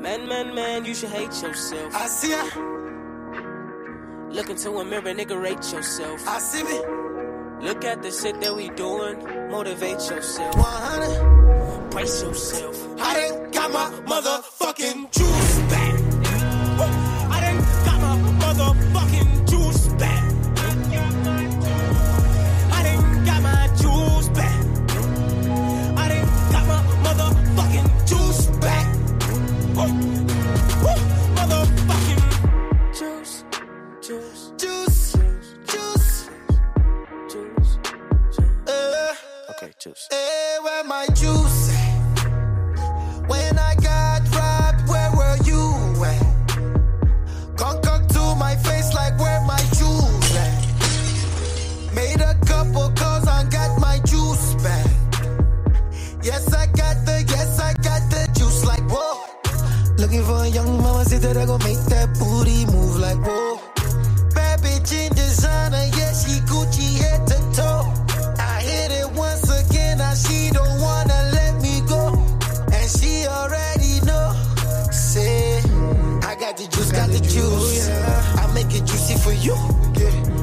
Man, man, man, you should hate yourself. I see ya. Look into a mirror, nigga, rate yourself. I see me. Look at the shit that we doing, motivate yourself. 100. Brace yourself. I done got my motherfucking juice back. Juice. hey, where my juice? When I got robbed, where were you at? Come to my face like where my juice at? Made a couple calls and got my juice back. Yes, I got the, yes, I got the juice like whoa. Looking for a young mama, see that I gon' make that booty move like whoa. Juice. I make it juicy for you.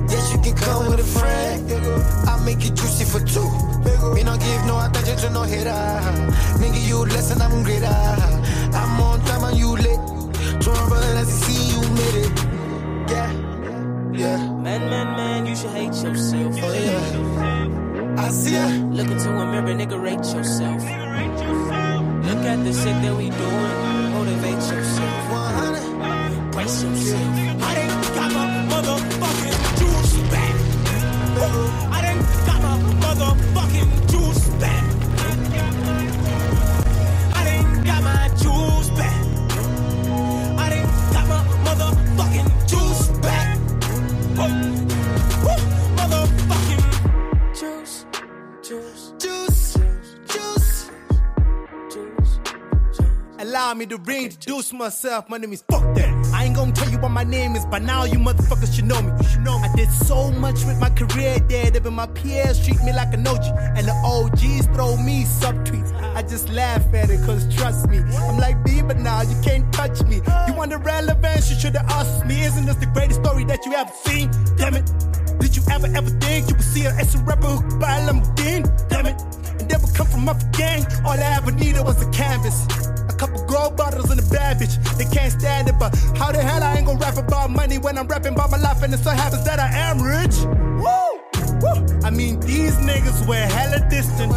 Yes, you can come with a friend. I make it juicy for two. Me not give no attention to no hater. Nigga, you less and I'm greater. I'm on time and you late. To my brother, let's see you made it. Yeah, yeah, Man, man, man, you should hate yourself. oh yeah. I see ya. Look into a mirror, nigga, rate yourself. Look at the shit that we doing, motivate yourself. 100. Allow me to reintroduce myself. My name is Fuck That. I ain't gonna tell you what my name is, but now you motherfuckers should know me. You know. I did so much with my career there. Even my peers treat me like an OG. And the OGs throw me subtweets. I just laugh at it, cause trust me. I'm like Bieber now, you can't touch me. You want the relevance, you should've asked me. Isn't this the greatest story that you ever seen? Damn it. Did you ever, ever think you would see an S rapper who could buy a Lamborghini? Damn it. And never come from my gang. All I ever needed was a canvas. Couple gold bottles and a bad bitch. They can't stand it, but how the hell I ain't gonna rap about money when I'm rapping about my life and it so happens that I am rich? Woo! Woo! I mean, these niggas were hella distant.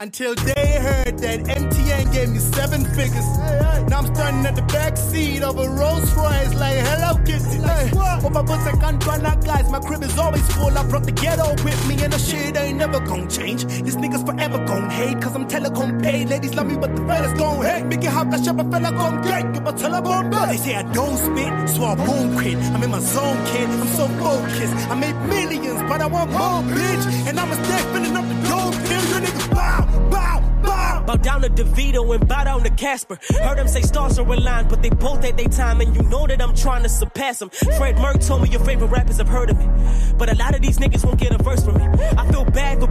Until they heard that MTN gave me seven figures. Now I'm standing at the back seat of a Rolls Royce like Hello Kitty. Like, but my boots I can't run out, guys. My crib is always full. I brought the ghetto with me, and the shit ain't never gonna change. These niggas forever gon' hate, cause I'm telecom paid. Ladies love me, but the fellas gon' hate. Make it hot, that shit, my fella gon' get. Give a telephone bill. They say I don't spit, so I won't quit. I'm in my zone, kid. I'm so focused. I made millions, but I want more, bitch. And I'ma stay filling up the dope pill. You niggas bow, bow, bow. Bow down to Davido and bow down to Cassper. Heard them say stars are aligned, but they both at their time, and you know that I'm trying to surpass them. Fred Merck told me your favorite rappers have heard of me, but a lot of these niggas won't get a verse from me.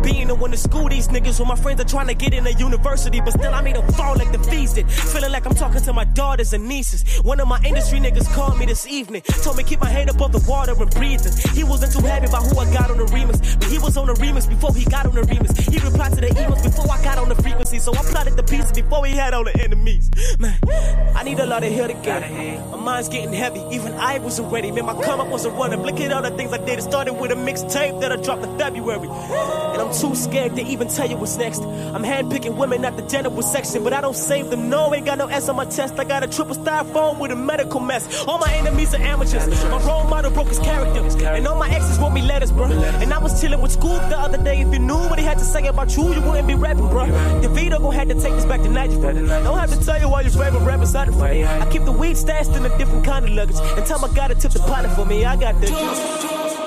Being the one to school these niggas when my friends are trying to get in a university, but still I made them fall like the fees did. Feeling like I'm talking to my daughters and nieces. One of my industry niggas called me this evening, told me keep my head above the water and breathing. He wasn't too happy about who I got on the remix, but he was on the remix before he got on the remix. He replied to the emails before I got on the frequency, so I plotted the pieces before he had all the enemies. Man, I need a lot of hair to get My mind's getting heavy, even I wasn't ready. Man, my come up wasn't running. Look at all the things I did. It started with a mixtape that I dropped in February. And I'm too scared to even tell you what's next. I'm handpicking women at the general section, but I don't save them. No, ain't got no S on my chest. I got a triple styrofoam with a medical mess. All my enemies are amateurs. My role model broke his character. And all my exes wrote me letters, bro. And I was chilling with Scoop the other day. If you knew what he had to say about you, you wouldn't be rapping, bro. Davido gon' have to take this back to Naija. Don't have to tell you why your favorite rappers the funny. I keep the weed stashed in a different kind of luggage. And time I gotta tip the pilot for me, I got the juice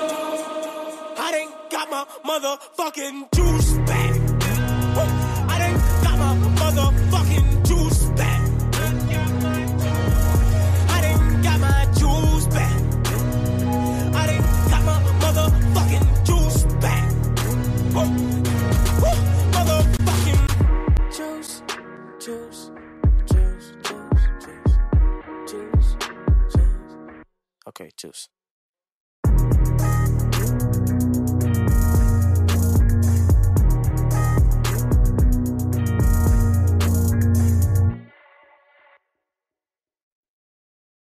my motherfucking juice back. I done got my motherfucking juice back. I done got my juice back. I done got my motherfucking juice back. Motherfucking juice, juice okay, juice.